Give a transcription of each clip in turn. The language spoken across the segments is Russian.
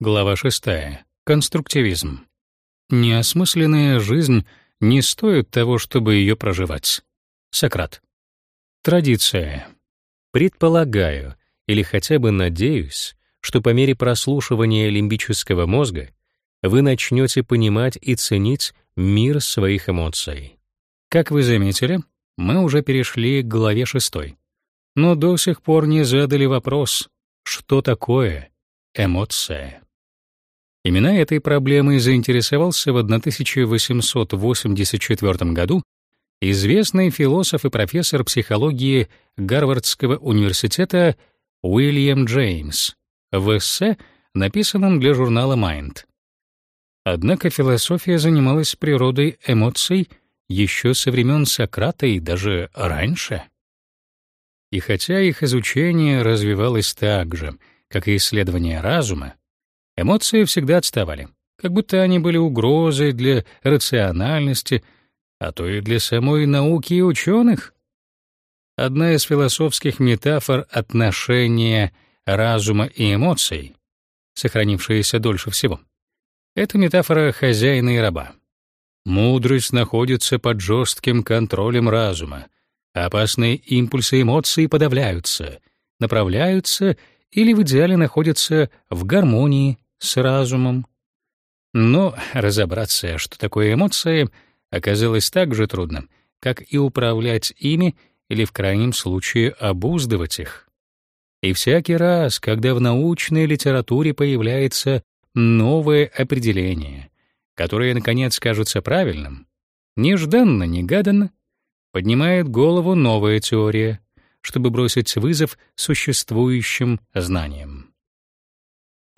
Глава 6. Конструктивизм. Неосмысленная жизнь не стоит того, чтобы ее проживать. Сократ. Традиция. Предполагаю, или хотя бы надеюсь, что по мере прослушивания лимбического мозга вы начнете понимать и ценить мир своих эмоций. Как вы заметили, мы уже перешли к главе 6. Но до сих пор не задали вопрос, что такое эмоция. Именно этой проблемой заинтересовался в 1884 году известный философ и профессор психологии Гарвардского университета Уильям Джеймс в эссе, написанном для журнала Mind. Однако философия занималась природой эмоций еще со времен Сократа и даже раньше. И хотя их изучение развивалось так же, как и исследование разума, Эмоции всегда отставали, как будто они были угрозой для рациональности, а то и для самой науки и ученых. Одна из философских метафор отношения разума и эмоций, сохранившаяся дольше всего, это метафора хозяина и раба. Мудрость находится под жестким контролем разума. Опасные импульсы эмоций подавляются, направляются или в идеале находятся в гармонии с разумом. Но разобраться, что такое эмоции, оказалось так же трудно, как и управлять ими или в крайнем случае обуздывать их. И всякий раз, когда в научной литературе появляется новое определение, которое наконец кажется правильным, нежданно-негаданно поднимает голову новая теория, чтобы бросить вызов существующим знаниям.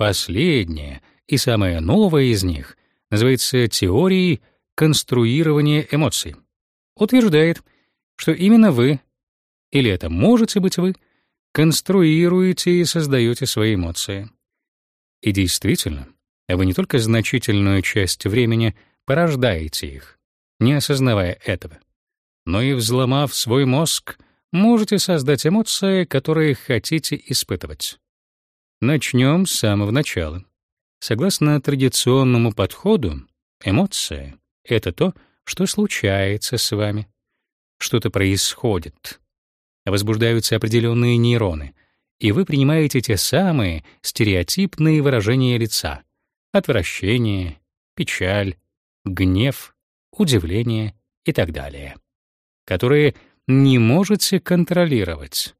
Последняя и самая новая из них называется теорией конструирования эмоций. Утверждает, что именно вы, или это можете быть вы, конструируете и создаете свои эмоции. И действительно, вы не только значительную часть времени порождаете их, не осознавая этого, но и взломав свой мозг, можете создать эмоции, которые хотите испытывать. Начнем с самого начала. Согласно традиционному подходу, эмоция — это то, что случается с вами. Что-то происходит. Возбуждаются определенные нейроны, и вы принимаете те самые стереотипные выражения лица — отвращение, печаль, гнев, удивление и так далее, которые не можете контролировать.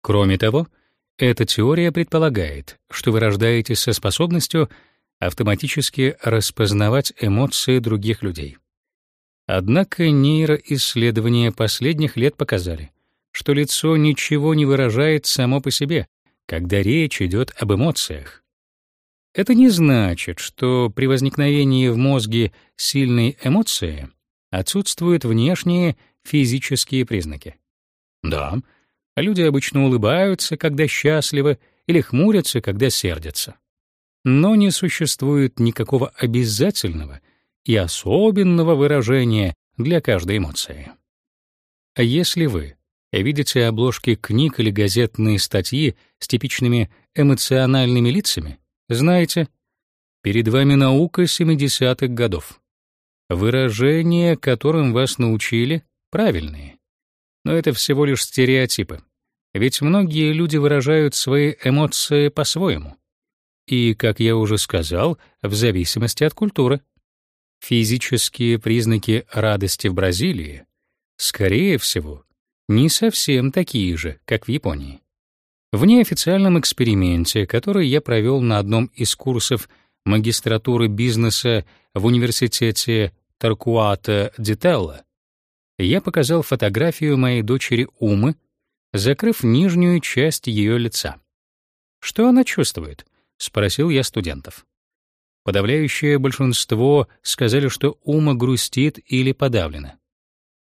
Кроме того, эта теория предполагает, что вы рождаетесь со способностью автоматически распознавать эмоции других людей. Однако нейроисследования последних лет показали, что лицо ничего не выражает само по себе, когда речь идет об эмоциях. Это не значит, что при возникновении в мозге сильной эмоции отсутствуют внешние физические признаки. Да, Люди обычно улыбаются, когда счастливы, или хмурятся, когда сердятся. Но не существует никакого обязательного и особенного выражения для каждой эмоции. А если вы видите обложки книг или газетные статьи с типичными эмоциональными лицами, знайте, перед вами наука 70-х годов. Выражения, которым вас научили, правильные. Но это всего лишь стереотипы. Ведь многие люди выражают свои эмоции по-своему. И, как я уже сказал, в зависимости от культуры. Физические признаки радости в Бразилии, скорее всего, не совсем такие же, как в Японии. В неофициальном эксперименте, который я провел на одном из курсов магистратуры бизнеса в университете Таркуата Дителла, я показал фотографию моей дочери Умы, закрыв нижнюю часть ее лица. «Что она чувствует?» — спросил я студентов. Подавляющее большинство сказали, что Ума грустит или подавлена.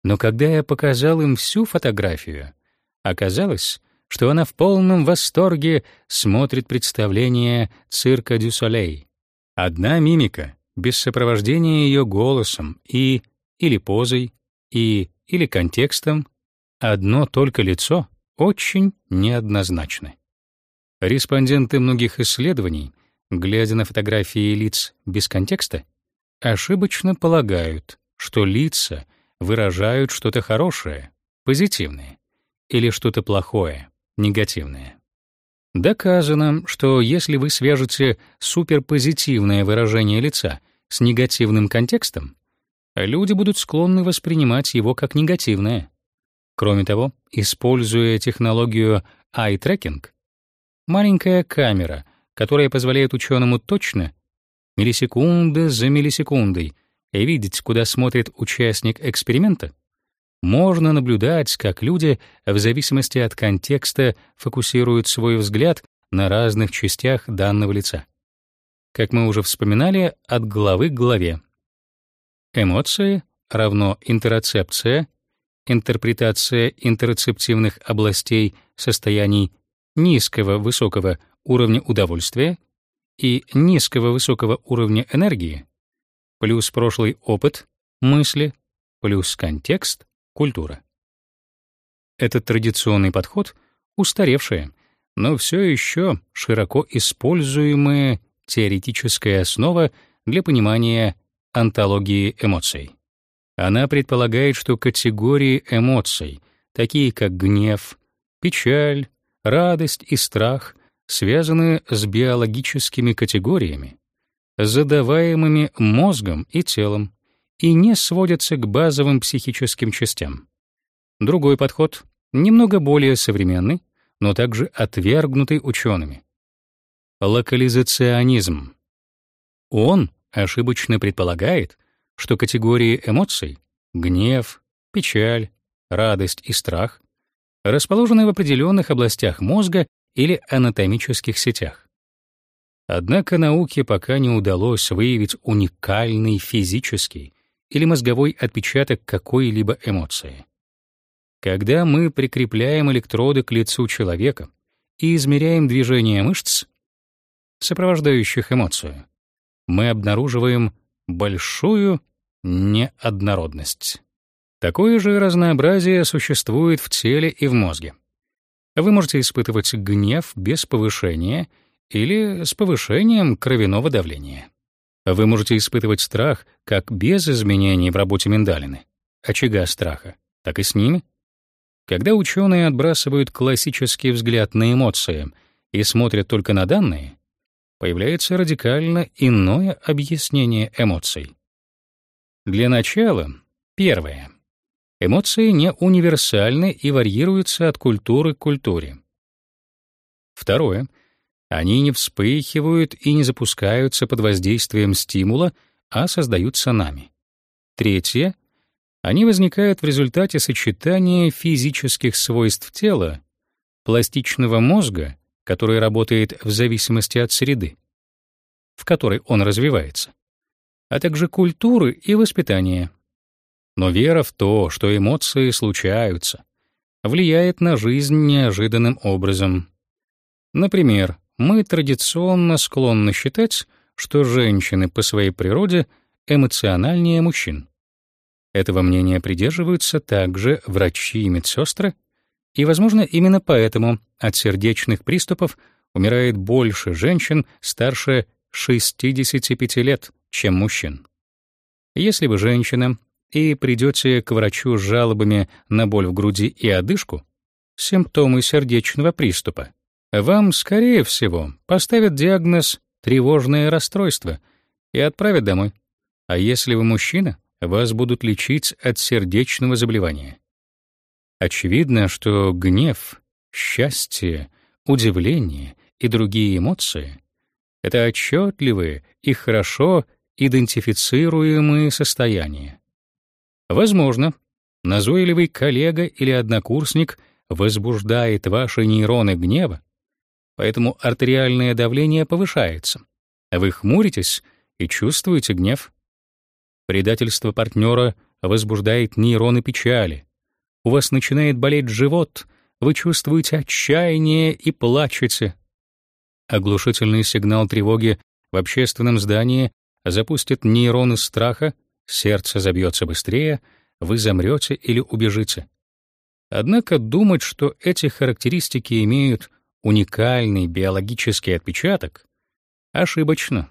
Но когда я показал им всю фотографию, оказалось, что она в полном восторге смотрит представление цирка дю Солей. Одна мимика, без сопровождения ее голосом и или позой, и или контекстом, одно только лицо очень неоднозначны. Респонденты многих исследований глядя на фотографии лиц без контекста, ошибочно полагают, что лица выражают что-то хорошее, позитивное, или что-то плохое, негативное. Доказано, что если вы свяжете суперпозитивное выражение лица с негативным контекстом, люди будут склонны воспринимать его как негативное. Кроме того, используя технологию eye tracking, маленькая камера, которая позволяет ученому точно, миллисекунды за миллисекундой, видеть, куда смотрит участник эксперимента, можно наблюдать, как люди в зависимости от контекста фокусируют свой взгляд на разных частях данного лица. Как мы уже вспоминали, от главы к главе. Эмоции равно интероцепция, интерпретация интерцептивных областей состояний низкого высокого уровня удовольствия и низкого высокого уровня энергии, плюс прошлый опыт, мысли, плюс контекст, культура. Этот традиционный подход — устаревшая, но все еще широко используемая теоретическая основа для понимания антологии эмоций. Она предполагает, что категории эмоций, такие как гнев, печаль, радость и страх, связаны с биологическими категориями, задаваемыми мозгом и телом, и не сводятся к базовым психическим частям. Другой подход, немного более современный, но также отвергнутый учеными. Локализационизм. Он ошибочно предполагает, что категории эмоций — гнев, печаль, радость и страх — расположены в определенных областях мозга или анатомических сетях. Однако науке пока не удалось выявить уникальный физический или мозговой отпечаток какой-либо эмоции. Когда мы прикрепляем электроды к лицу человека и измеряем движение мышц, сопровождающих эмоцию, мы обнаруживаем большую неоднородность. Такое же разнообразие существует в теле и в мозге. Вы можете испытывать гнев без повышения или с повышением кровяного давления. Вы можете испытывать страх как без изменений в работе миндалины, очага страха, так и с ними. Когда ученые отбрасывают классический взгляд на эмоции и смотрят только на данные, появляется радикально иное объяснение эмоций. Для начала, первое. Эмоции не универсальны и варьируются от культуры к культуре. Второе. Они не вспыхивают и не запускаются под воздействием стимула, а создаются нами. Третье. Они возникают в результате сочетания физических свойств тела, пластичного мозга, который работает в зависимости от среды, в которой он развивается, а также культуры и воспитания. Но вера в то, что эмоции случаются, влияет на жизнь неожиданным образом. Например, мы традиционно склонны считать, что женщины по своей природе эмоциональнее мужчин. Этого мнения придерживаются также врачи и медсестры, и, возможно, именно поэтому от сердечных приступов умирает больше женщин старше 65 лет, чем мужчин. Если вы женщина и придете к врачу с жалобами на боль в груди и одышку, симптомы сердечного приступа, вам, скорее всего, поставят диагноз «тревожное расстройство» и отправят домой. А если вы мужчина, вас будут лечить от сердечного заболевания. Очевидно, что гнев, счастье, удивление и другие эмоции — это отчетливые и хорошо идентифицируемые состояния. Возможно, назойливый коллега или однокурсник возбуждает ваши нейроны гнева, поэтому артериальное давление повышается. Вы хмуритесь и чувствуете гнев. Предательство партнера возбуждает нейроны печали. У вас начинает болеть живот, вы чувствуете отчаяние и плачете. Оглушительный сигнал тревоги в общественном здании запустит нейроны страха, сердце забьется быстрее, вы замрете или убежите. Однако думать, что эти характеристики имеют уникальный биологический отпечаток, Ошибочно.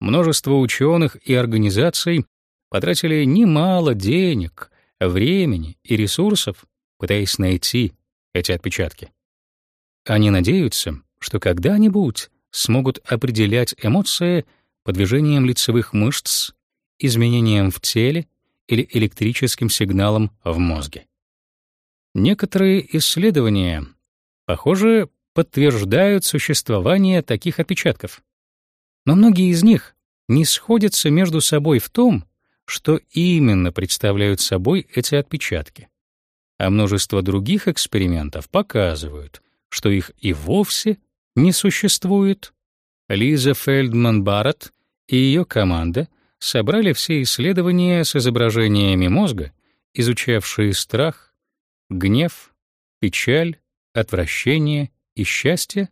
Множество ученых и организаций потратили немало денег, времени и ресурсов, пытаясь найти эти отпечатки. Они надеются, что когда-нибудь смогут определять эмоции по движениям лицевых мышц, изменениям в теле или электрическим сигналам в мозге. Некоторые исследования, похоже, подтверждают существование таких отпечатков. Но многие из них не сходятся между собой в том, что именно представляют собой эти отпечатки. А множество других экспериментов показывают, что их и вовсе не существует. Лиза Фельдман-Барретт и ее команда собрали все исследования с изображениями мозга, изучавшие страх, гнев, печаль, отвращение и счастье,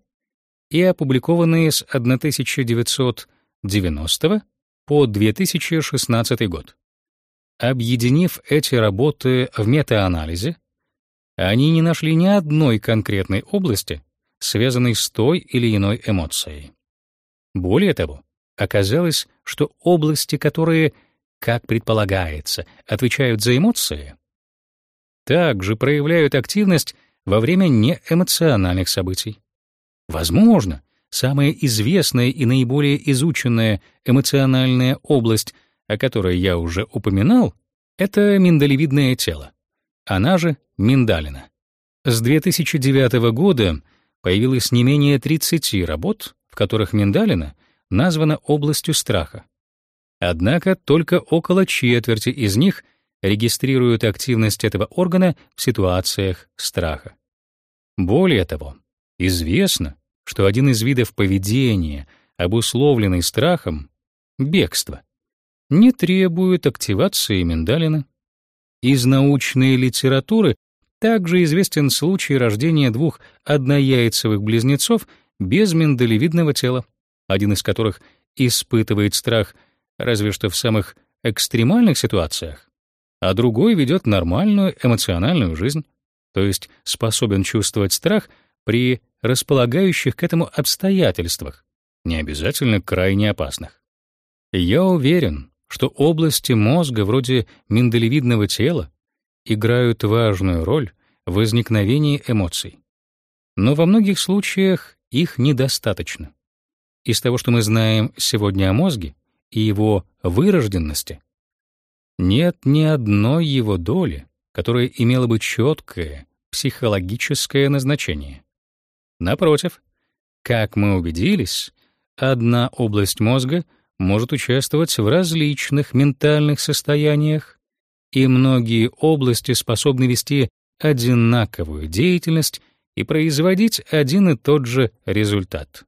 и опубликованные с 1990 по 2016 год. Объединив эти работы в метаанализе, они не нашли ни одной конкретной области, связанной с той или иной эмоцией. Более того, оказалось, что области, которые, как предполагается, отвечают за эмоции, также проявляют активность во время неэмоциональных событий. Возможно, самая известная и наиболее изученная эмоциональная область, о которой я уже упоминал, это миндалевидное тело, она же миндалина. С 2009 года появилось не менее 30 работ, в которых миндалина названа областью страха. Однако только около четверти из них регистрируют активность этого органа в ситуациях страха. Более того, известно, что один из видов поведения, обусловленный страхом, бегство, не требует активации миндалины. Из научной литературы также известен случай рождения двух однояйцевых близнецов без миндалевидного тела один из которых испытывает страх разве что в самых экстремальных ситуациях, а другой ведет нормальную эмоциональную жизнь, то есть способен чувствовать страх при располагающих к этому обстоятельствах, не обязательно крайне опасных. Я уверен, что области мозга вроде миндалевидного тела играют важную роль в возникновении эмоций. Но во многих случаях их недостаточно. Из того, что мы знаем сегодня о мозге и его вырожденности, нет ни одной его доли, которая имела бы четкое психологическое назначение. Напротив, как мы убедились, одна область мозга может участвовать в различных ментальных состояниях, и многие области способны вести одинаковую деятельность и производить один и тот же результат.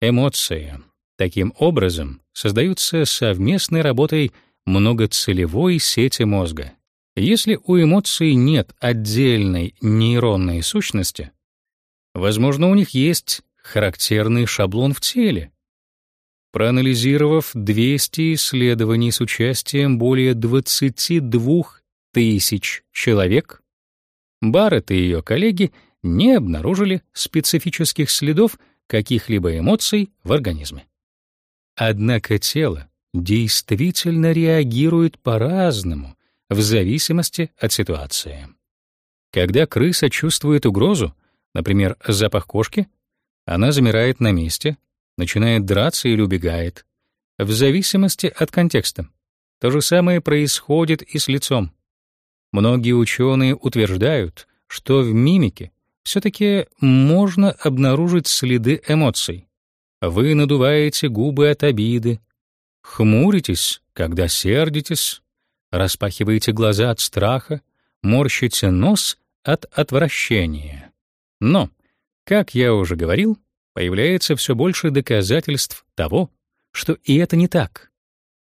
Эмоции. Таким образом, создаются совместной работой многоцелевой сети мозга. Если у эмоций нет отдельной нейронной сущности, возможно, у них есть характерный шаблон в теле. Проанализировав 200 исследований с участием более 22 тысяч человек, Барретт и ее коллеги не обнаружили специфических следов каких-либо эмоций в организме. Однако тело действительно реагирует по-разному в зависимости от ситуации. Когда крыса чувствует угрозу, например, запах кошки, она замирает на месте, начинает драться или убегает, в зависимости от контекста. То же самое происходит и с лицом. Многие ученые утверждают, что в мимике все-таки можно обнаружить следы эмоций. Вы надуваете губы от обиды, хмуритесь, когда сердитесь, распахиваете глаза от страха, морщите нос от отвращения. Но, как я уже говорил, появляется все больше доказательств того, что и это не так.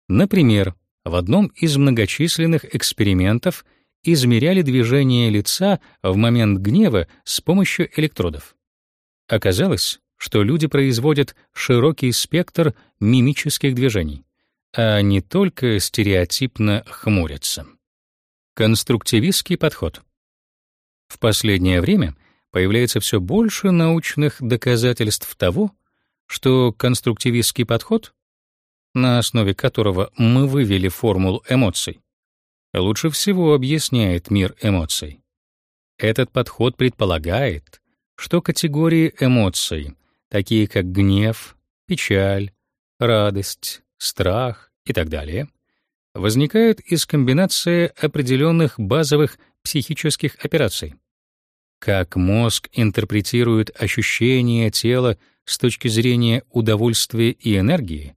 Например, в одном из многочисленных экспериментов — измеряли движение лица в момент гнева с помощью электродов. Оказалось, что люди производят широкий спектр мимических движений, а не только стереотипно хмурятся. Конструктивистский подход. В последнее время появляется все больше научных доказательств того, что конструктивистский подход, на основе которого мы вывели формулу эмоций, лучше всего объясняет мир эмоций. Этот подход предполагает, что категории эмоций, такие как гнев, печаль, радость, страх и так далее, возникают из комбинации определенных базовых психических операций. Как мозг интерпретирует ощущения тела с точки зрения удовольствия и энергии?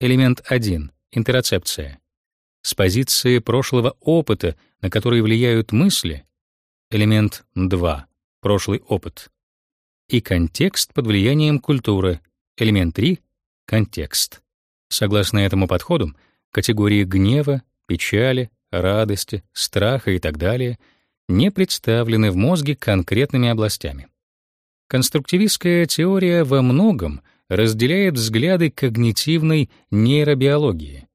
Элемент 1 интерцепция. С позиции прошлого опыта, на который влияют мысли. Элемент 2 прошлый опыт. И контекст под влиянием культуры. Элемент 3 контекст. Согласно этому подходу, категории гнева, печали, радости, страха и так далее не представлены в мозге конкретными областями. Конструктивистская теория во многом разделяет взгляды когнитивной нейробиологии,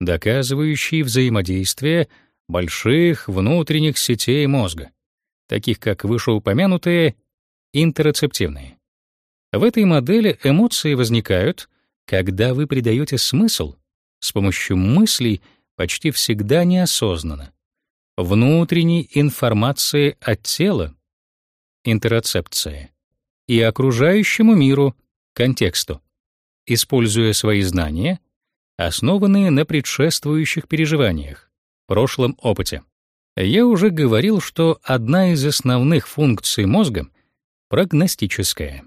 доказывающие взаимодействие больших внутренних сетей мозга, таких как вышеупомянутые интерцептивные. В этой модели эмоции возникают, когда вы придаете смысл с помощью мыслей почти всегда неосознанно, внутренней информации от тела, интерцепция, и окружающему миру, контексту, используя свои знания, основанные на предшествующих переживаниях, прошлом опыте. Я уже говорил, что одна из основных функций мозга — прогностическая.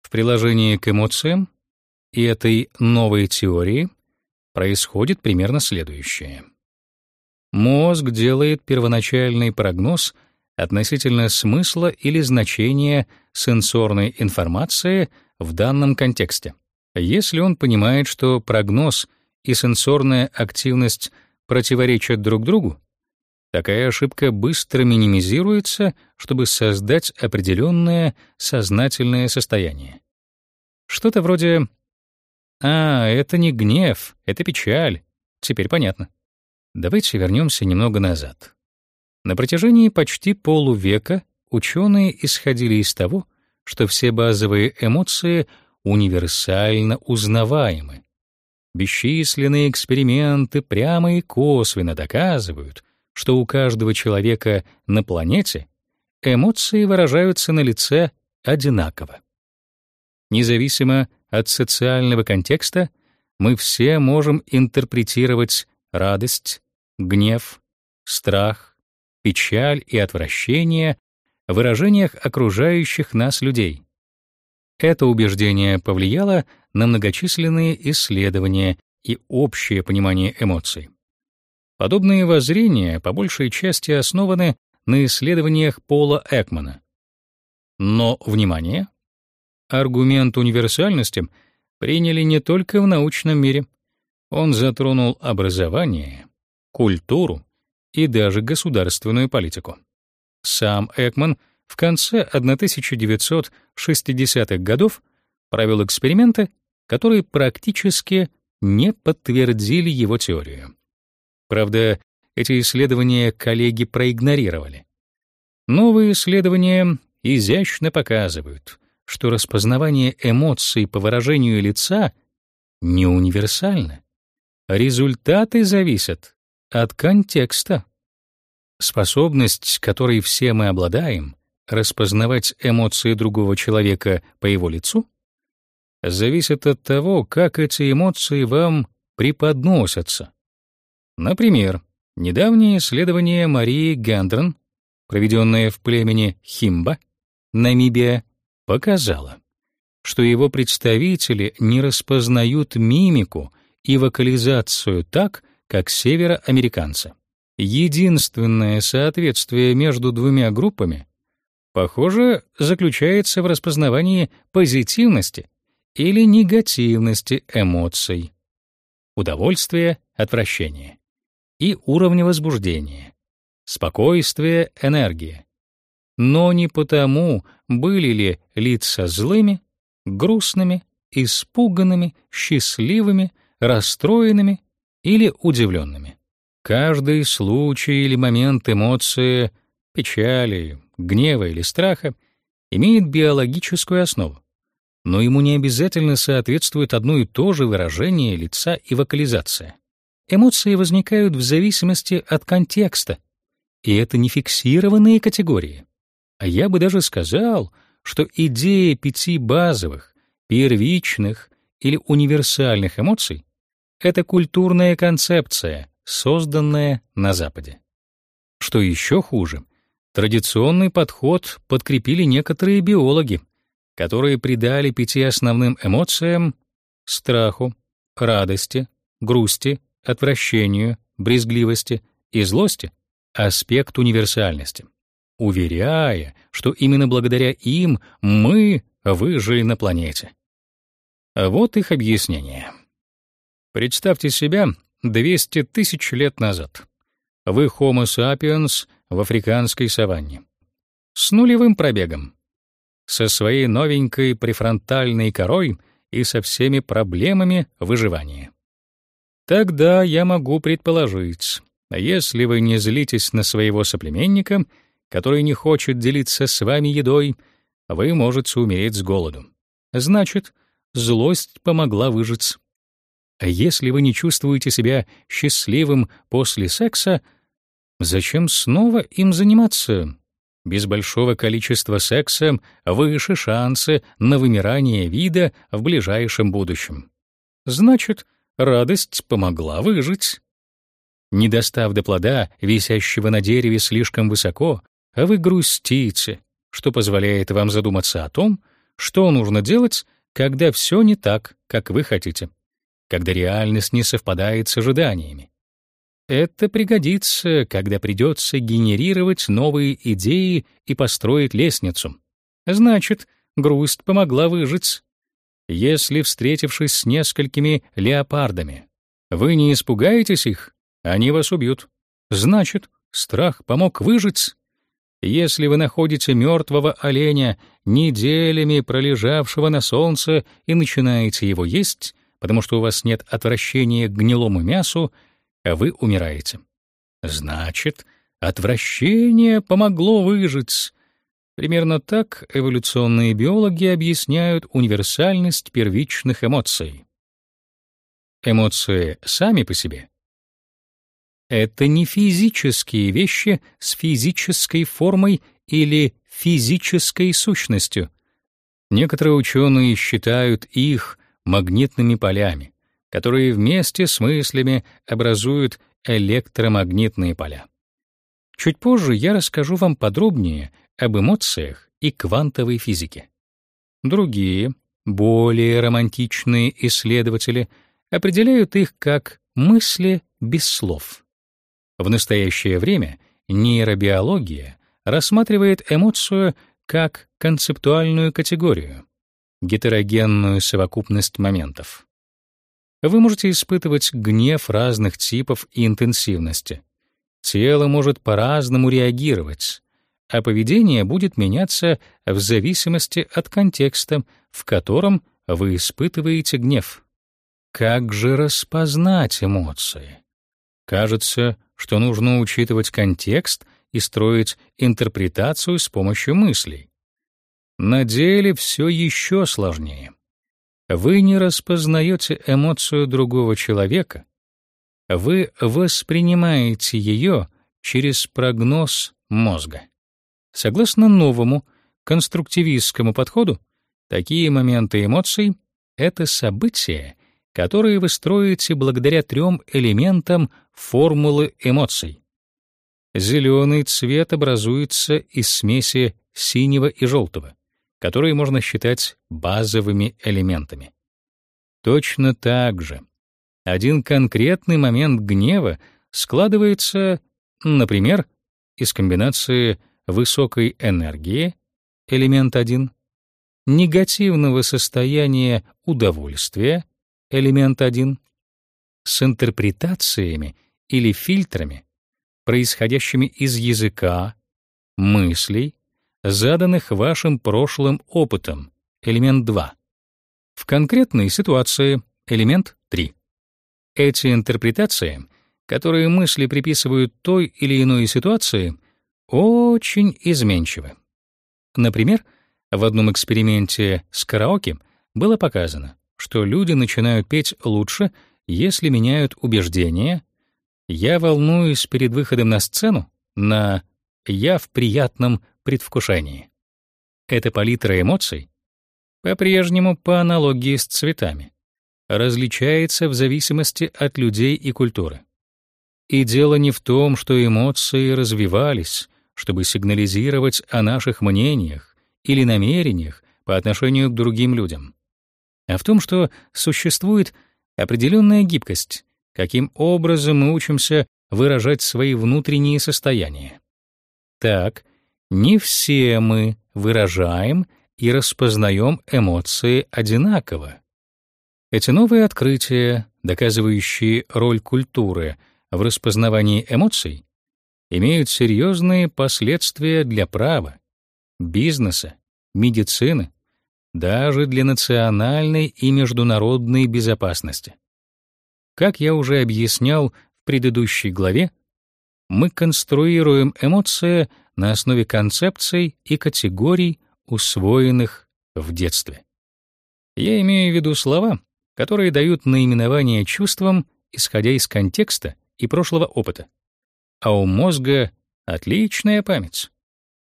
В приложении к эмоциям и этой новой теории происходит примерно следующее. Мозг делает первоначальный прогноз относительно смысла или значения сенсорной информации в данном контексте. Если он понимает, что прогноз и сенсорная активность противоречат друг другу, такая ошибка быстро минимизируется, чтобы создать определенное сознательное состояние. Что-то вроде «А, это не гнев, это печаль». Теперь понятно. Давайте вернемся немного назад. На протяжении почти полувека ученые исходили из того, что все базовые эмоции универсально узнаваемы. Бесчисленные эксперименты прямо и косвенно доказывают, что у каждого человека на планете эмоции выражаются на лице одинаково. Независимо от социального контекста, мы все можем интерпретировать радость, гнев, страх, печаль и отвращение в выражениях окружающих нас людей. Это убеждение повлияло на многочисленные исследования и общее понимание эмоций. Подобные воззрения по большей части основаны на исследованиях Пола Экмана. Но, внимание, аргумент универсальности приняли не только в научном мире. Он затронул образование, культуру и даже государственную политику. Сам Экман в конце 1960-х годов провел эксперименты, которые практически не подтвердили его теорию. Правда, эти исследования коллеги проигнорировали. Новые исследования изящно показывают, что распознавание эмоций по выражению лица не универсально. Результаты зависят от контекста. Способность, которой все мы обладаем, распознавать эмоции другого человека по его лицу, зависит от того, как эти эмоции вам преподносятся. Например, недавнее исследование Марии Гендрон, проведенное в племени Химба, Намибия, показало, что его представители не распознают мимику и вокализацию так, как североамериканцы. Единственное соответствие между двумя группами, похоже, заключается в распознавании позитивности или негативности эмоций, удовольствия, отвращения и уровня возбуждения, спокойствия, энергии, но не потому, были ли лица злыми, грустными, испуганными, счастливыми, расстроенными или удивленными. Каждый случай или момент эмоции, печали, гнева или страха имеет биологическую основу. но ему не обязательно соответствует одно и то же выражение лица и вокализация. Эмоции возникают в зависимости от контекста, и это не фиксированные категории. А я бы даже сказал, что идея пяти базовых, первичных или универсальных эмоций — это культурная концепция, созданная на Западе. Что еще хуже, традиционный подход подкрепили некоторые биологи, которые придали пяти основным эмоциям — страху, радости, грусти, отвращению, брезгливости и злости — аспект универсальности, уверяя, что именно благодаря им мы выжили на планете. Вот их объяснение. Представьте себя 200 тысяч лет назад. Вы Homo sapiens в африканской саванне. С нулевым пробегом. Со своей новенькой префронтальной корой и со всеми проблемами выживания. Тогда я могу предположить, если вы не злитесь на своего соплеменника, который не хочет делиться с вами едой, вы можете умереть с голоду. Значит, злость помогла выжить. А если вы не чувствуете себя счастливым после секса, зачем снова им заниматься? Без большого количества секса выше шансы на вымирание вида в ближайшем будущем. Значит, радость помогла выжить. Не достав до плода, висящего на дереве слишком высоко, а вы грустите, что позволяет вам задуматься о том, что нужно делать, когда все не так, как вы хотите, когда реальность не совпадает с ожиданиями. Это пригодится, когда придется генерировать новые идеи и построить лестницу. Значит, грусть помогла выжить. Если, встретившись с несколькими леопардами, вы не испугаетесь их, они вас убьют. Значит, страх помог выжить. Если вы находите мертвого оленя, неделями пролежавшего на солнце, и начинаете его есть, потому что у вас нет отвращения к гнилому мясу, а вы умираете. Значит, отвращение помогло выжить. Примерно так эволюционные биологи объясняют универсальность первичных эмоций. Эмоции сами по себе это не физические вещи с физической формой или физической сущностью. Некоторые ученые считают их магнитными полями, которые вместе с мыслями образуют электромагнитные поля. Чуть позже я расскажу вам подробнее об эмоциях и квантовой физике. Другие, более романтичные исследователи определяют их как мысли без слов. В настоящее время нейробиология рассматривает эмоцию как концептуальную категорию, гетерогенную совокупность моментов. Вы можете испытывать гнев разных типов и интенсивности. Тело может по-разному реагировать, а поведение будет меняться в зависимости от контекста, в котором вы испытываете гнев. Как же распознать эмоции? Кажется, что нужно учитывать контекст и строить интерпретацию с помощью мыслей. На деле все еще сложнее. Вы не распознаете эмоцию другого человека, вы воспринимаете ее через прогноз мозга. Согласно новому конструктивистскому подходу, такие моменты эмоций — это события, которые вы строите благодаря трем элементам формулы эмоций. Зеленый цвет образуется из смеси синего и желтого, которые можно считать базовыми элементами. Точно так же один конкретный момент гнева складывается, например, из комбинации высокой энергии, элемент 1, негативного состояния удовольствия, элемент 1, с интерпретациями или фильтрами, происходящими из языка, мыслей, заданных вашим прошлым опытом, элемент 2. В конкретной ситуации, элемент 3. Эти интерпретации, которые мысли приписывают той или иной ситуации, очень изменчивы. Например, в одном эксперименте с караоке было показано, что люди начинают петь лучше, если меняют убеждения «я волнуюсь перед выходом на сцену» на «я в приятном предвкушении». Эта палитра эмоций, по-прежнему по аналогии с цветами, различается в зависимости от людей и культуры. И дело не в том, что эмоции развивались, чтобы сигнализировать о наших мнениях или намерениях по отношению к другим людям, а в том, что существует определенная гибкость, каким образом мы учимся выражать свои внутренние состояния. Так, не все мы выражаем и распознаем эмоции одинаково. Эти новые открытия, доказывающие роль культуры в распознавании эмоций, имеют серьезные последствия для права, бизнеса, медицины, даже для национальной и международной безопасности. Как я уже объяснял в предыдущей главе, мы конструируем эмоции на основе концепций и категорий, усвоенных в детстве. Я имею в виду слова, которые дают наименование чувствам, исходя из контекста и прошлого опыта. А у мозга отличная память.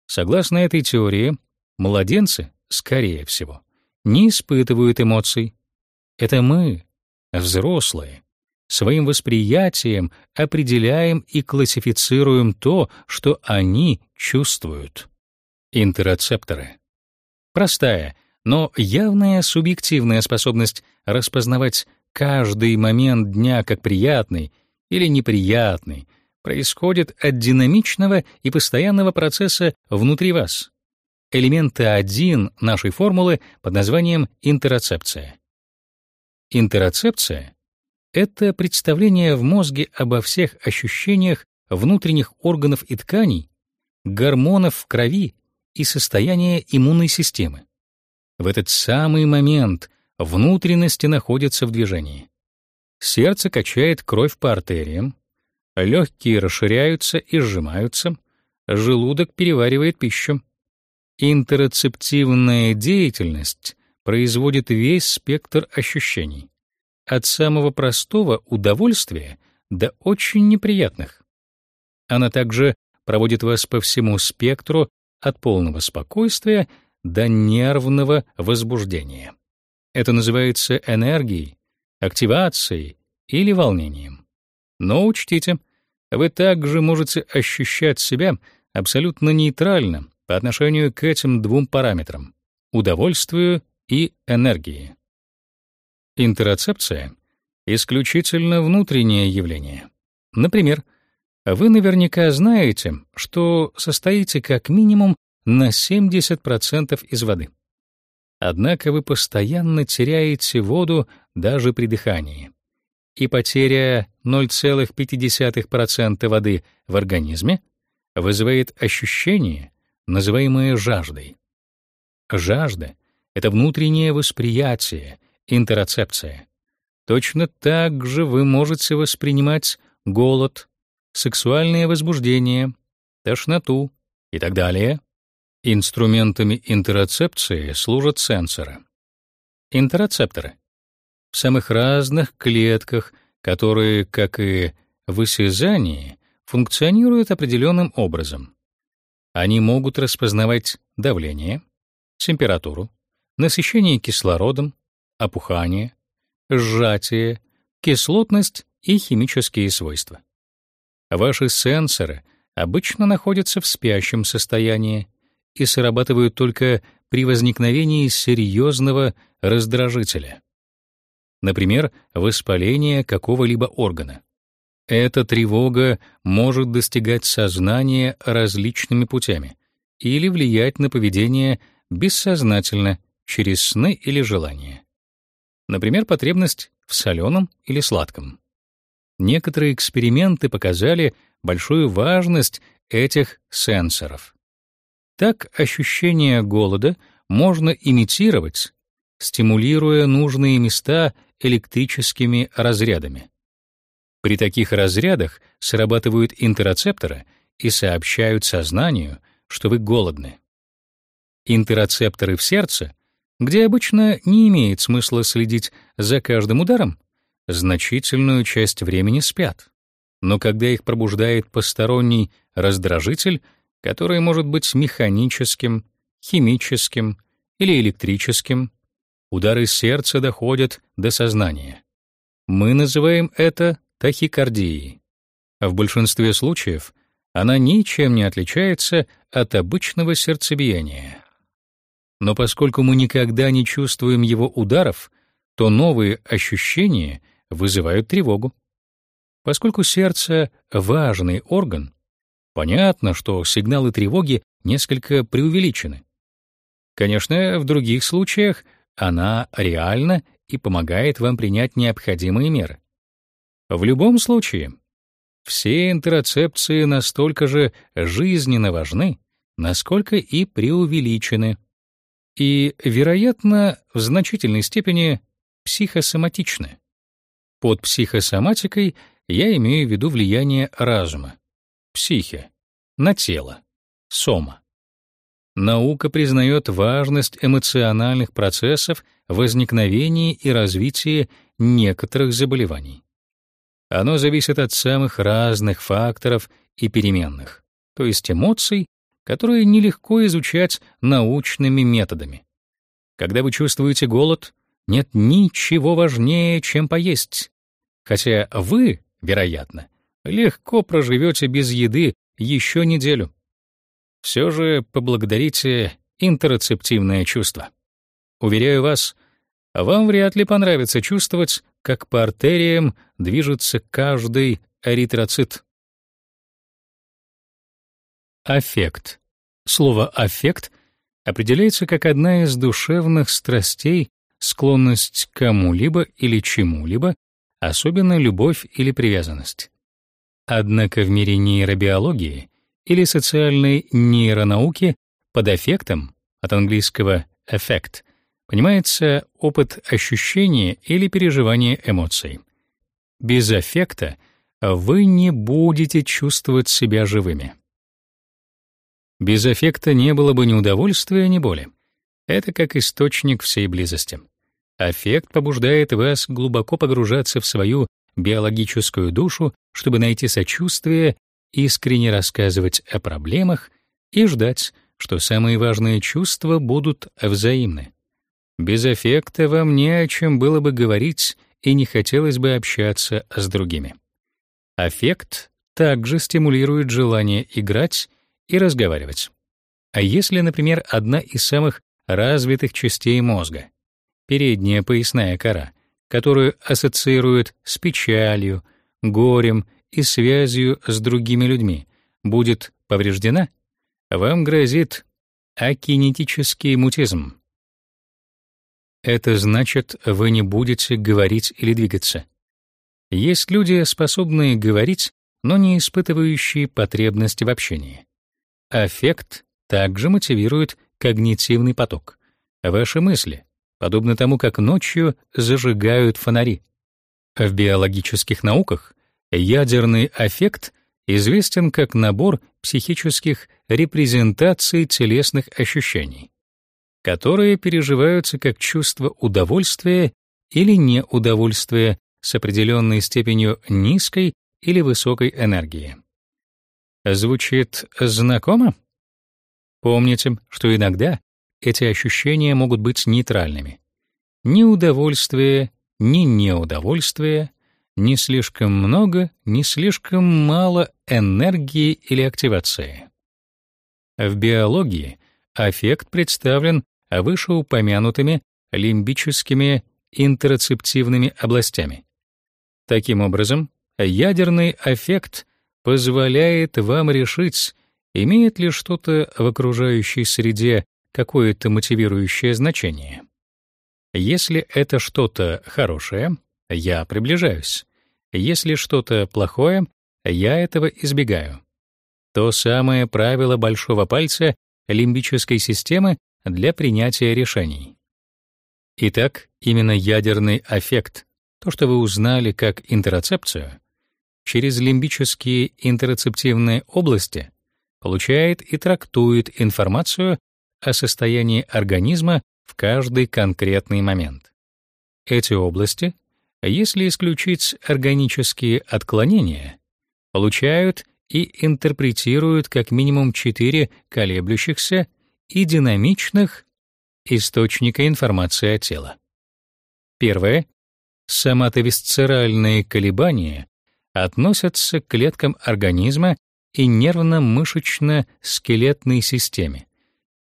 Согласно этой теории, младенцы, скорее всего, не испытывают эмоций. Это мы, взрослые, своим восприятием определяем и классифицируем то, что они чувствуют. Интероцепторы. Простая, но явная субъективная способность распознавать каждый момент дня как приятный или неприятный происходит от динамичного и постоянного процесса внутри вас. Элемента 1 нашей формулы под названием интероцепция. Интероцепция — это представление в мозге обо всех ощущениях внутренних органов и тканей, гормонов в крови и состояние иммунной системы. В этот самый момент внутренности находятся в движении. Сердце качает кровь по артериям, легкие расширяются и сжимаются, желудок переваривает пищу. Интероцептивная деятельность производит весь спектр ощущений, от самого простого удовольствия до очень неприятных. Она также проводит вас по всему спектру от полного спокойствия до нервного возбуждения. Это называется энергией, активацией или волнением. Но учтите, вы также можете ощущать себя абсолютно нейтрально по отношению к этим двум параметрам — удовольствию и энергии. Интероцепция — исключительно внутреннее явление. Например, вы наверняка знаете, что состоите как минимум на 70% из воды. Однако вы постоянно теряете воду даже при дыхании. И потеря 0,5% воды в организме вызывает ощущение, называемое жаждой. Жажда — это внутреннее восприятие, интероцепция. Точно так же вы можете воспринимать голод, сексуальное возбуждение, тошноту и так далее Инструментами интероцепции служат сенсоры. Интероцепторы в самых разных клетках, которые, как и в осязании, функционируют определенным образом. Они могут распознавать давление, температуру, насыщение кислородом, опухание, сжатие, кислотность и химические свойства. Ваши сенсоры обычно находятся в спящем состоянии, и срабатывают только при возникновении серьезного раздражителя. Например, воспаление какого-либо органа. Эта тревога может достигать сознания различными путями или влиять на поведение бессознательно через сны или желания. Например, потребность в соленом или сладком. Некоторые эксперименты показали большую важность этих сенсоров. Так ощущение голода можно имитировать, стимулируя нужные места электрическими разрядами. При таких разрядах срабатывают интероцепторы и сообщают сознанию, что вы голодны. Интероцепторы в сердце где обычно не имеет смысла следить за каждым ударом, значительную часть времени спят. Но когда их пробуждает посторонний раздражитель, который может быть механическим, химическим или электрическим, удары сердца доходят до сознания. Мы называем это тахикардией. В большинстве случаев она ничем не отличается от обычного сердцебиения. Но поскольку мы никогда не чувствуем его ударов, то новые ощущения вызывают тревогу. Поскольку сердце — важный орган, понятно, что сигналы тревоги несколько преувеличены. Конечно, в других случаях она реальна и помогает вам принять необходимые меры. В любом случае, все интерцепции настолько же жизненно важны, насколько и преувеличены. И, вероятно, в значительной степени психосоматичны. Под психосоматикой я имею в виду влияние разума, психи, на тело, сома. Наука признает важность эмоциональных процессов в возникновении и развитии некоторых заболеваний. Оно зависит от самых разных факторов и переменных, то есть эмоций, которые нелегко изучать научными методами. Когда вы чувствуете голод, нет ничего важнее, чем поесть. Хотя вы, вероятно, легко проживете без еды еще неделю. Все же поблагодарите интерцептивное чувство. Уверяю вас, вам вряд ли понравится чувствовать, как по артериям движется каждый эритроцит. Аффект. Слово «аффект» определяется как одна из душевных страстей, склонность к кому-либо или чему-либо, особенно любовь или привязанность. Однако в мире нейробиологии или социальной нейронауки под эффектом, от английского «effect», понимается опыт ощущения или переживания эмоций. Без эффекта вы не будете чувствовать себя живыми. Без эффекта не было бы ни удовольствия, ни боли. Это как источник всей близости. Аффект побуждает вас глубоко погружаться в свою биологическую душу, чтобы найти сочувствие искренне рассказывать о проблемах и ждать, что самые важные чувства будут взаимны. Без эффекта вам не о чем было бы говорить и не хотелось бы общаться с другими. Аффект также стимулирует желание играть и разговаривать. А если, например, одна из самых развитых частей мозга, передняя поясная кора, которую ассоциируют с печалью, горем и связью с другими людьми будет повреждена, вам грозит акинетический мутизм. Это значит, вы не будете говорить или двигаться. Есть люди, способные говорить, но не испытывающие потребности в общении. Аффект также мотивирует когнитивный поток. Ваши мысли, подобно тому, как ночью зажигают фонари. В биологических науках Ядерный аффект известен как набор психических репрезентаций телесных ощущений, которые переживаются как чувство удовольствия или неудовольствия с определенной степенью низкой или высокой энергии. Звучит знакомо? Помните, что иногда эти ощущения могут быть нейтральными. Ни удовольствие, ни неудовольствие — не слишком много, не слишком мало энергии или активации. В биологии аффект представлен вышеупомянутыми лимбическими интерцептивными областями. Таким образом, ядерный аффект позволяет вам решить, имеет ли что-то в окружающей среде какое-то мотивирующее значение. Если это что-то хорошее, я приближаюсь. Если что-то плохое, я этого избегаю. То самое правило большого пальца лимбической системы для принятия решений. Итак, именно ядерный аффект, то, что вы узнали как интерцепцию, через лимбические интерцептивные области получает и трактует информацию о состоянии организма в каждый конкретный момент. Эти области, если исключить органические отклонения, получают и интерпретируют как минимум четыре колеблющихся и динамичных источника информации о теле. Первое соматовисцеральные колебания относятся к клеткам организма и нервно-мышечно-скелетной системе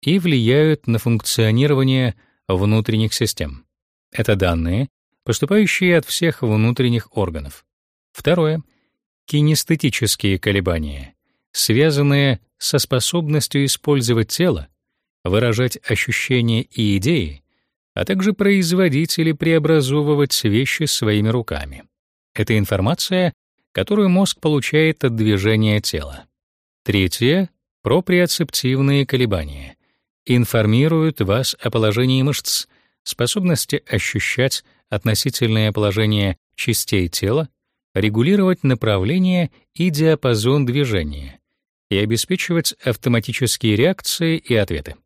и влияют на функционирование внутренних систем. Это данные, поступающие от всех внутренних органов. Второе кинестетические колебания, связанные со способностью использовать тело, выражать ощущения и идеи, а также производить или преобразовывать вещи своими руками. Это информация, которую мозг получает от движения тела. Третье — проприоцептивные колебания. Информируют вас о положении мышц, способности ощущать относительное положение частей тела, регулировать направление и диапазон движения и обеспечивать автоматические реакции и ответы.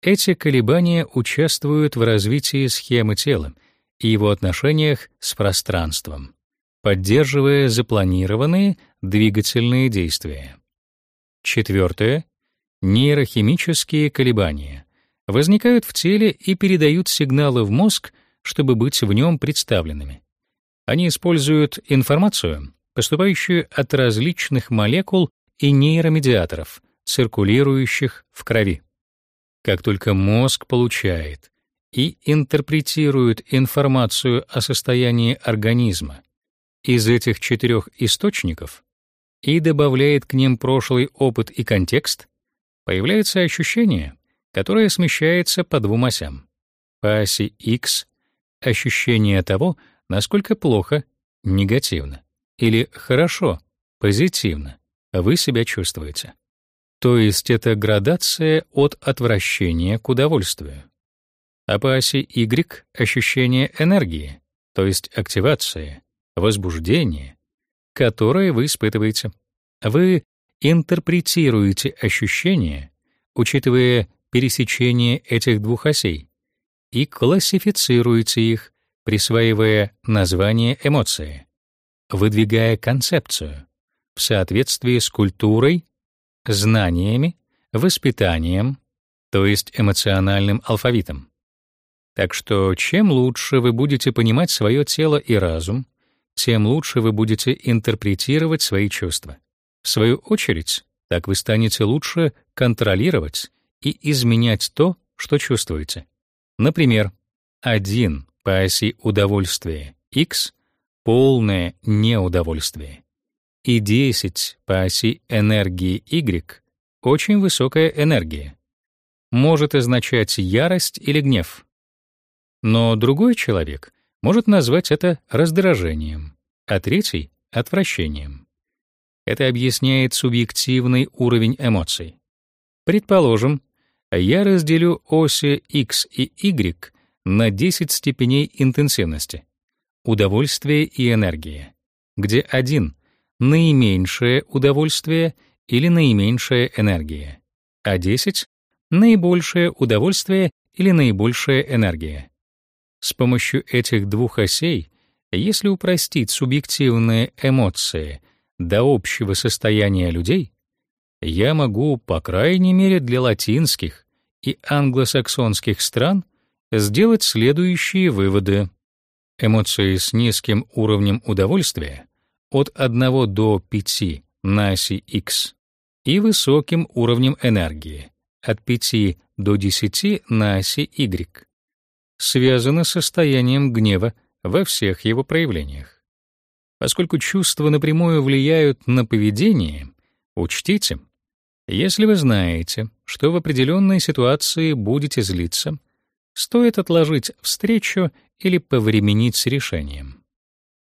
Эти колебания участвуют в развитии схемы тела и его отношениях с пространством, поддерживая запланированные двигательные действия. Четвертое. Нейрохимические колебания возникают в теле и передают сигналы в мозг, чтобы быть в нем представленными. Они используют информацию, поступающую от различных молекул и нейромедиаторов, циркулирующих в крови. Как только мозг получает и интерпретирует информацию о состоянии организма из этих четырех источников и добавляет к ним прошлый опыт и контекст, появляется ощущение, которое смещается по двум осям. По оси X — ощущение того, насколько плохо — негативно, или хорошо — позитивно вы себя чувствуете. То есть это градация от отвращения к удовольствию. А по оси Y — ощущение энергии, то есть активация, возбуждение, которое вы испытываете. Вы интерпретируете ощущения, учитывая пересечение этих двух осей, и классифицируете их, присваивая название эмоции, выдвигая концепцию в соответствии с культурой, знаниями, воспитанием, то есть эмоциональным алфавитом. Так что чем лучше вы будете понимать свое тело и разум, тем лучше вы будете интерпретировать свои чувства. В свою очередь, так вы станете лучше контролировать и изменять то, что чувствуете. Например, 1 по оси удовольствия x полное неудовольствие. И 10 по оси энергии y очень высокая энергия. Может означать ярость или гнев. Но другой человек может назвать это раздражением, а третий — отвращением. Это объясняет субъективный уровень эмоций. Предположим, я разделю оси x и y на 10 степеней интенсивности, удовольствие и энергия, где один — наименьшее удовольствие или наименьшая энергия, а 10 — наибольшее удовольствие или наибольшая энергия. С помощью этих двух осей, если упростить субъективные эмоции до общего состояния людей, я могу, по крайней мере для латинских и англосаксонских стран, сделать следующие выводы. Эмоции с низким уровнем удовольствия от 1 до 5 на оси X и высоким уровнем энергии от 5 до 10 на оси Y связаны с состоянием гнева во всех его проявлениях. Поскольку чувства напрямую влияют на поведение, учтите, если вы знаете, что в определенной ситуации будете злиться, стоит отложить встречу или повременить с решением.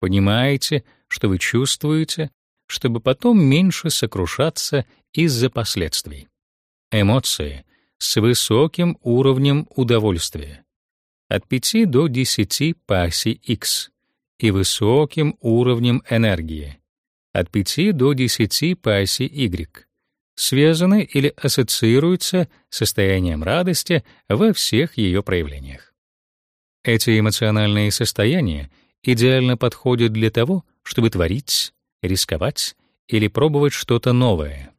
Понимаете, что вы чувствуете, чтобы потом меньше сокрушаться из-за последствий. Эмоции с высоким уровнем удовольствия от 5 до 10 по оси X и высоким уровнем энергии от 5 до 10 по оси Y связаны или ассоциируются с состоянием радости во всех ее проявлениях. Эти эмоциональные состояния идеально подходят для того, чтобы творить, рисковать или пробовать что-то новое.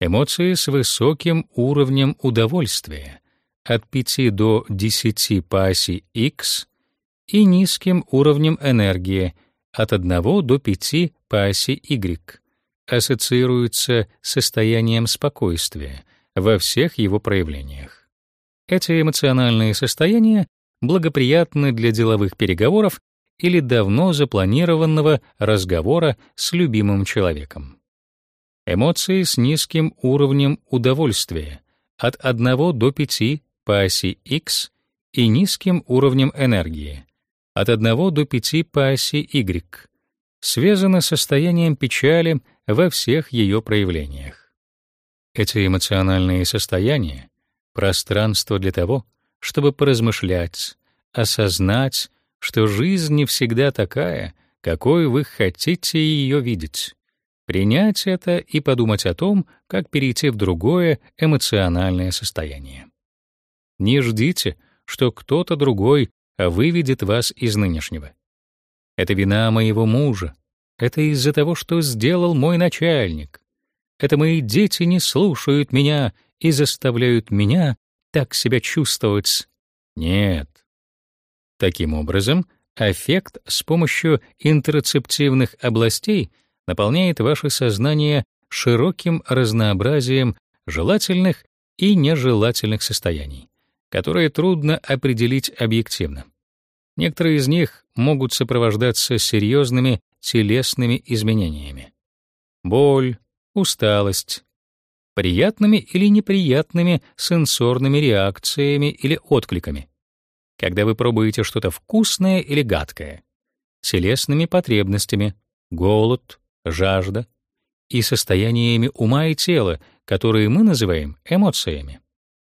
Эмоции с высоким уровнем удовольствия от 5 до 10 по оси X и низким уровнем энергии от 1 до 5 по оси Y ассоциируются с состоянием спокойствия во всех его проявлениях. Эти эмоциональные состояния благоприятны для деловых переговоров или давно запланированного разговора с любимым человеком. Эмоции с низким уровнем удовольствия от 1 до 5 по оси X и низким уровнем энергии от 1 до 5 по оси Y связаны с состоянием печали во всех ее проявлениях. Эти эмоциональные состояния — пространство для того, чтобы поразмышлять, осознать, что жизнь не всегда такая, какой вы хотите ее видеть. Принять это и подумать о том, как перейти в другое эмоциональное состояние. Не ждите, что кто-то другой выведет вас из нынешнего. Это вина моего мужа. Это из-за того, что сделал мой начальник. Это мои дети не слушают меня и заставляют меня так себя чувствовать. Нет. Таким образом, аффект с помощью интерцептивных областей наполняет ваше сознание широким разнообразием желательных и нежелательных состояний, которые трудно определить объективно. Некоторые из них могут сопровождаться серьезными телесными изменениями. Боль, усталость, приятными или неприятными сенсорными реакциями или откликами. Когда вы пробуете что-то вкусное или гадкое, телесными потребностями, голод, жажда и состояниями ума и тела, которые мы называем эмоциями.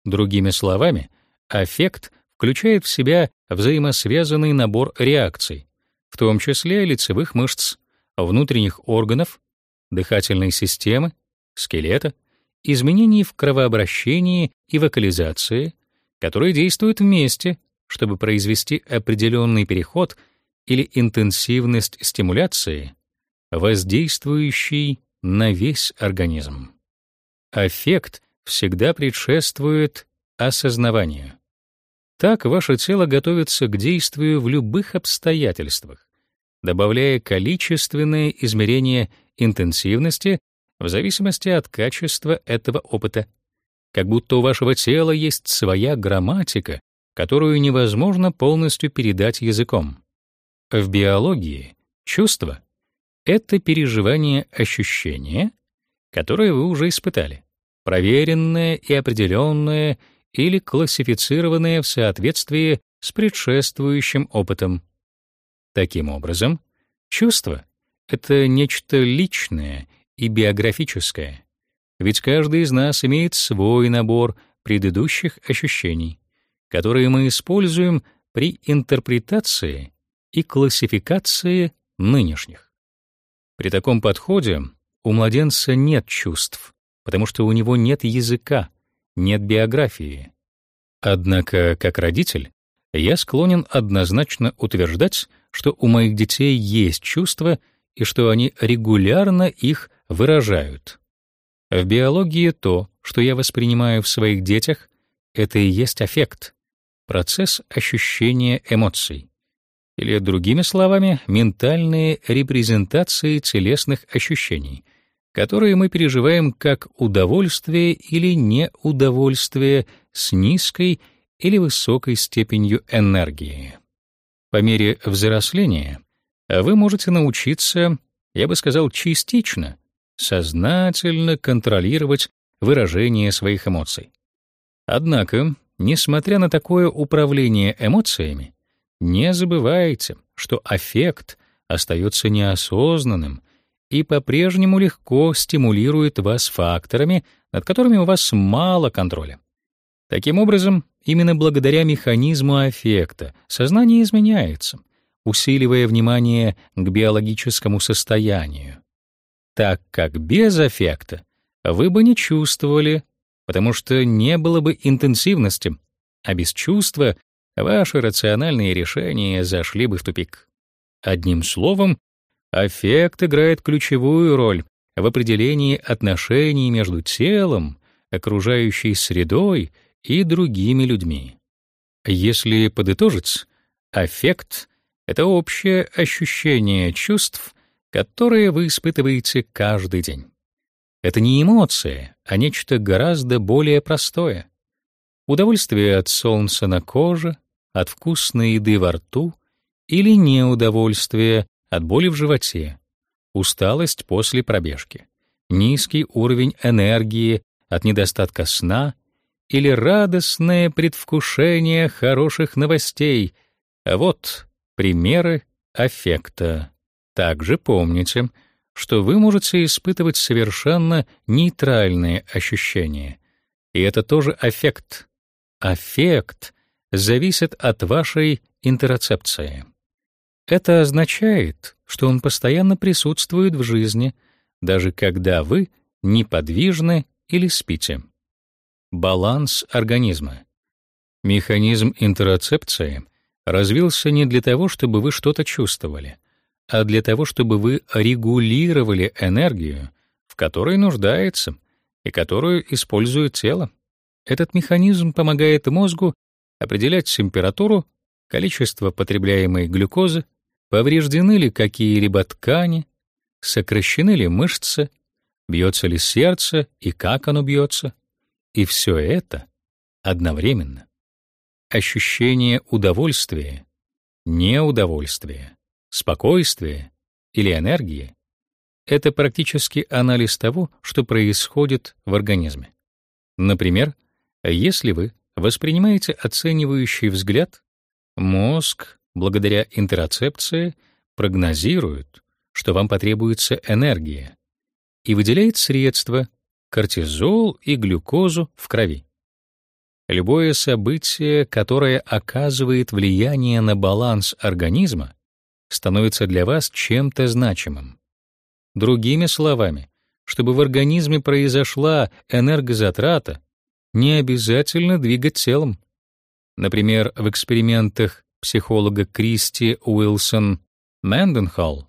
Другими словами, аффект включает в себя взаимосвязанный набор реакций, в том числе лицевых мышц, внутренних органов, дыхательной системы, скелета — изменений в кровообращении и вокализации, которые действуют вместе, чтобы произвести определенный переход или интенсивность стимуляции, воздействующий на весь организм. Аффект всегда предшествует осознаванию. Так ваше тело готовится к действию в любых обстоятельствах, добавляя количественные измерения интенсивности в зависимости от качества этого опыта. Как будто у вашего тела есть своя грамматика, которую невозможно полностью передать языком. В биологии чувство — это переживание ощущения, которое вы уже испытали, проверенное и определенное или классифицированное в соответствии с предшествующим опытом. Таким образом, чувство — это нечто личное и биографическое. Ведь каждый из нас имеет свой набор предыдущих ощущений, которые мы используем при интерпретации и классификации нынешних. При таком подходе у младенца нет чувств, потому что у него нет языка, нет биографии. Однако, как родитель, я склонен однозначно утверждать, что у моих детей есть чувства и что они регулярно их выражают. В биологии то, что я воспринимаю в своих детях, это и есть аффект, процесс ощущения эмоций. Или другими словами, ментальные репрезентации телесных ощущений, которые мы переживаем как удовольствие или неудовольствие с низкой или высокой степенью энергии. По мере взросления вы можете научиться, я бы сказал, частично сознательно контролировать выражение своих эмоций. Однако, несмотря на такое управление эмоциями, не забывайте, что аффект остается неосознанным и по-прежнему легко стимулирует вас факторами, над которыми у вас мало контроля. Таким образом, именно благодаря механизму аффекта сознание изменяется, усиливая внимание к биологическому состоянию, так как без аффекта вы бы не чувствовали, потому что не было бы интенсивности, а без чувства ваши рациональные решения зашли бы в тупик. Одним словом, аффект играет ключевую роль в определении отношений между телом, окружающей средой и другими людьми. Если подытожить, аффект — это общее ощущение чувств, которые вы испытываете каждый день. Это не эмоция, а нечто гораздо более простое. Удовольствие от солнца на коже, от вкусной еды во рту или неудовольствие от боли в животе, усталость после пробежки, низкий уровень энергии от недостатка сна или радостное предвкушение хороших новостей. Вот примеры аффекта. Также помните, что вы можете испытывать совершенно нейтральные ощущения. И это тоже аффект. Аффект зависит от вашей интерцепции. Это означает, что он постоянно присутствует в жизни, даже когда вы неподвижны или спите. Баланс организма. Механизм интерцепции развился не для того, чтобы вы что-то чувствовали, а для того, чтобы вы регулировали энергию, в которой нуждается и которую использует тело. Этот механизм помогает мозгу определять температуру, количество потребляемой глюкозы, повреждены ли какие-либо ткани, сокращены ли мышцы, бьется ли сердце и как оно бьется. И все это одновременно. Ощущение удовольствия, неудовольствия, спокойствия или энергии — это практически анализ того, что происходит в организме. Например, если вы воспринимаете оценивающий взгляд, мозг, благодаря интерцепции, прогнозирует, что вам потребуется энергия, и выделяет средства, кортизол и глюкозу в крови. Любое событие, которое оказывает влияние на баланс организма, становится для вас чем-то значимым. Другими словами, чтобы в организме произошла энергозатрата, не обязательно двигать телом. Например, в экспериментах психолога Кристи Уилсон Мэнденхолл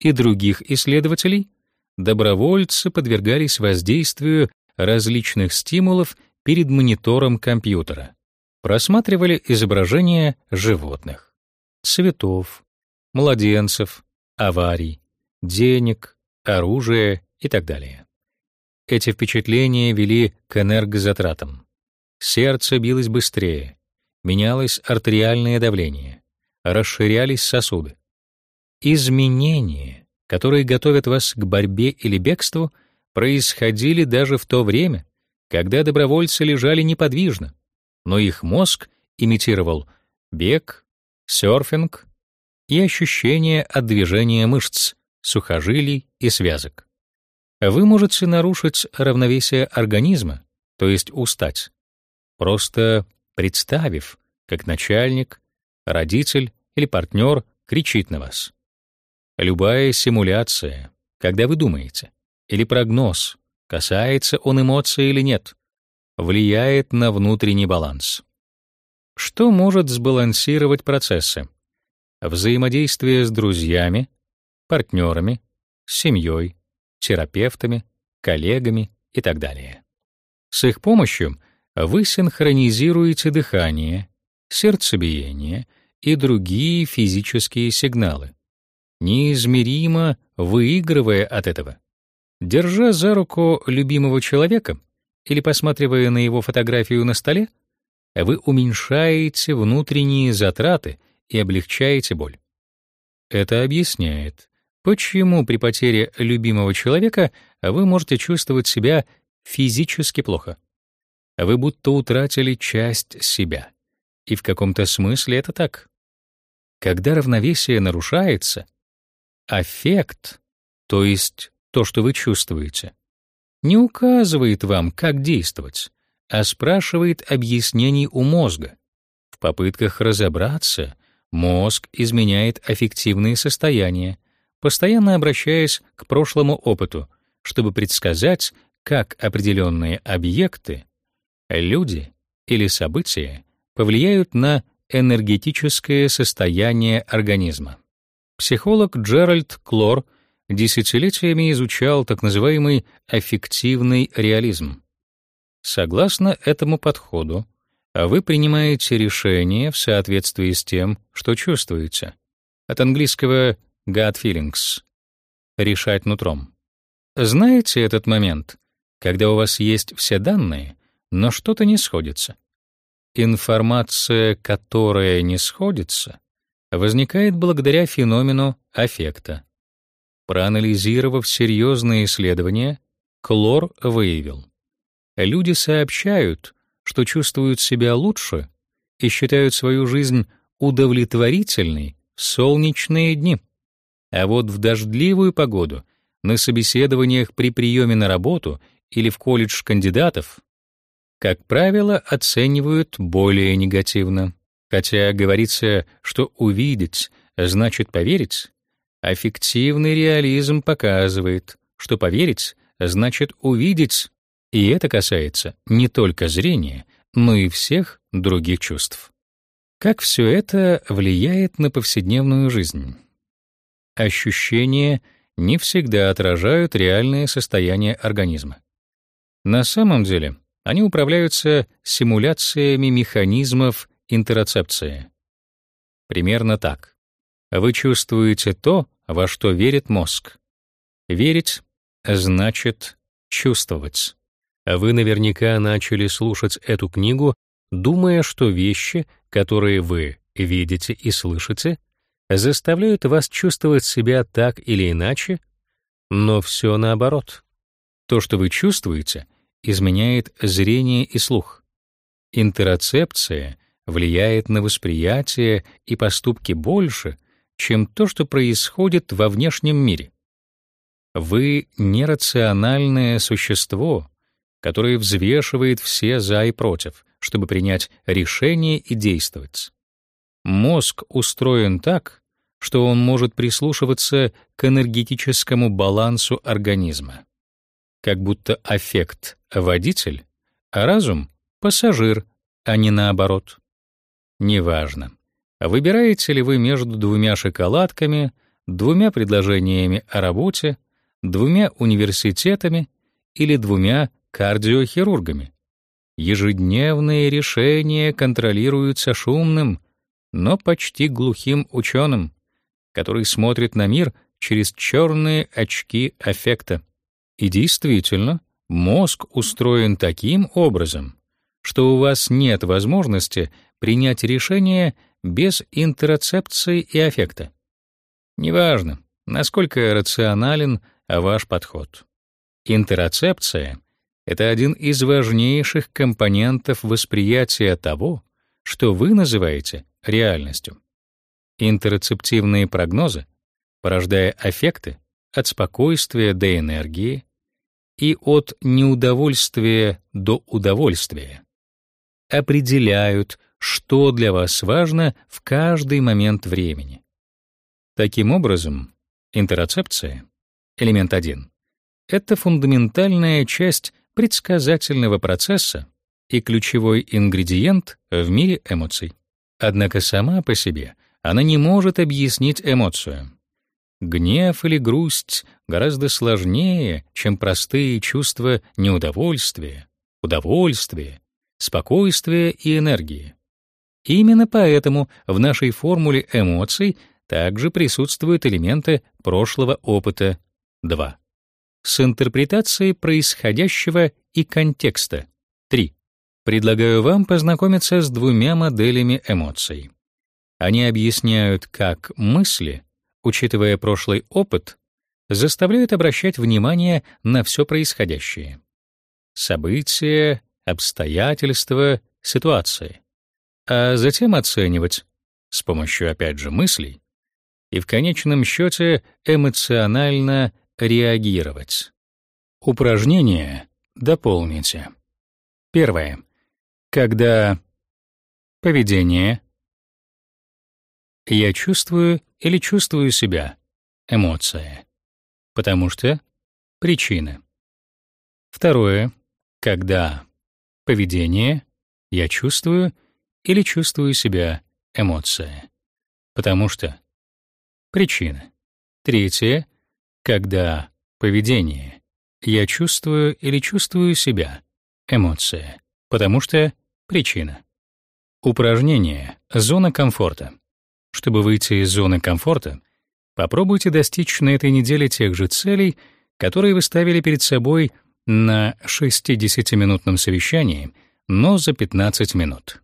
и других исследователей добровольцы подвергались воздействию различных стимулов перед монитором компьютера. Просматривали изображения животных, цветов, младенцев, аварий, денег, оружия и так далее. Эти впечатления вели к энергозатратам. Сердце билось быстрее, менялось артериальное давление, расширялись сосуды. Изменения которые готовят вас к борьбе или бегству, происходили даже в то время, когда добровольцы лежали неподвижно, но их мозг имитировал бег, серфинг и ощущение от движения мышц, сухожилий и связок. Вы можете нарушить равновесие организма, то есть устать, просто представив, как начальник, родитель или партнер кричит на вас. Любая симуляция, когда вы думаете, или прогноз, касается он эмоций или нет, влияет на внутренний баланс. Что может сбалансировать процессы? Взаимодействие с друзьями, партнерами, семьей, терапевтами, коллегами и так далее. С их помощью вы синхронизируете дыхание, сердцебиение и другие физические сигналы, неизмеримо выигрывая от этого. Держа за руку любимого человека или посматривая на его фотографию на столе, вы уменьшаете внутренние затраты и облегчаете боль. Это объясняет, почему при потере любимого человека вы можете чувствовать себя физически плохо. Вы будто утратили часть себя. И в каком-то смысле это так. Когда равновесие нарушается — Аффект, то есть то, что вы чувствуете, не указывает вам, как действовать, а спрашивает объяснений у мозга. В попытках разобраться мозг изменяет аффективные состояния, постоянно обращаясь к прошлому опыту, чтобы предсказать, как определенные объекты, люди или события повлияют на энергетическое состояние организма. Психолог Джеральд Клор десятилетиями изучал так называемый аффективный реализм. Согласно этому подходу, вы принимаете решение в соответствии с тем, что чувствуете. От английского gut feelings решать нутром. Знаете этот момент, когда у вас есть все данные, но что-то не сходится? Информация, которая не сходится, возникает благодаря феномену аффекта. Проанализировав серьезные исследования, Клор выявил: люди сообщают, что чувствуют себя лучше и считают свою жизнь удовлетворительной в солнечные дни. А вот в дождливую погоду, на собеседованиях при приеме на работу или в колледж кандидатов, как правило, оценивают более негативно. Хотя говорится, что увидеть значит поверить, аффективный реализм показывает, что поверить значит увидеть, и это касается не только зрения, но и всех других чувств. Как все это влияет на повседневную жизнь? Ощущения не всегда отражают реальное состояние организма. На самом деле, они управляются симуляциями механизмов интероцепции. Примерно так. Вы чувствуете то, во что верит мозг. Верить значит чувствовать. Вы наверняка начали слушать эту книгу, думая, что вещи, которые вы видите и слышите, заставляют вас чувствовать себя так или иначе, но все наоборот. То, что вы чувствуете, изменяет зрение и слух. Интероцепция влияет на восприятие и поступки больше, чем то, что происходит во внешнем мире. Вы нерациональное существо, которое взвешивает все за и против, чтобы принять решение и действовать. Мозг устроен так, что он может прислушиваться к энергетическому балансу организма. Как будто аффект — водитель, а разум — пассажир, а не наоборот. Неважно, выбираете ли вы между двумя шоколадками, двумя предложениями о работе, двумя университетами или двумя кардиохирургами. Ежедневные решения контролируются шумным, но почти глухим ученым, который смотрит на мир через черные очки аффекта. И действительно, мозг устроен таким образом, что у вас нет возможности принять решение без интерцепции и аффекта. Неважно, насколько рационален ваш подход. Интерцепция — это один из важнейших компонентов восприятия того, что вы называете реальностью. Интерцептивные прогнозы, порождая аффекты от спокойствия до энергии и от неудовольствия до удовольствия, определяют, что для вас важно в каждый момент времени. Таким образом, интерцепция, элемент 1, это фундаментальная часть предсказательного процесса и ключевой ингредиент в мире эмоций. Однако сама по себе она не может объяснить эмоцию. Гнев или грусть гораздо сложнее, чем простые чувства неудовольствия, удовольствия, спокойствия и энергии. Именно поэтому в нашей формуле эмоций также присутствуют элементы прошлого опыта 2. С интерпретацией происходящего и контекста 3. Предлагаю вам познакомиться с двумя моделями эмоций. Они объясняют, как мысли, учитывая прошлый опыт, заставляют обращать внимание на все происходящее. События, обстоятельства, ситуации. А затем оценивать с помощью опять же мыслей и в конечном счете эмоционально реагировать. Упражнение дополните. Первое. Когда поведение я чувствую или чувствую себя эмоция, потому что причина. Второе. Когда поведение, я чувствую или чувствую себя эмоция. Потому что причина. Третье. Когда поведение, я чувствую или чувствую себя эмоция. Потому что причина. Упражнение «Зона комфорта». Чтобы выйти из зоны комфорта, попробуйте достичь на этой неделе тех же целей, которые вы ставили перед собой на 60-минутном совещании, но за 15 минут.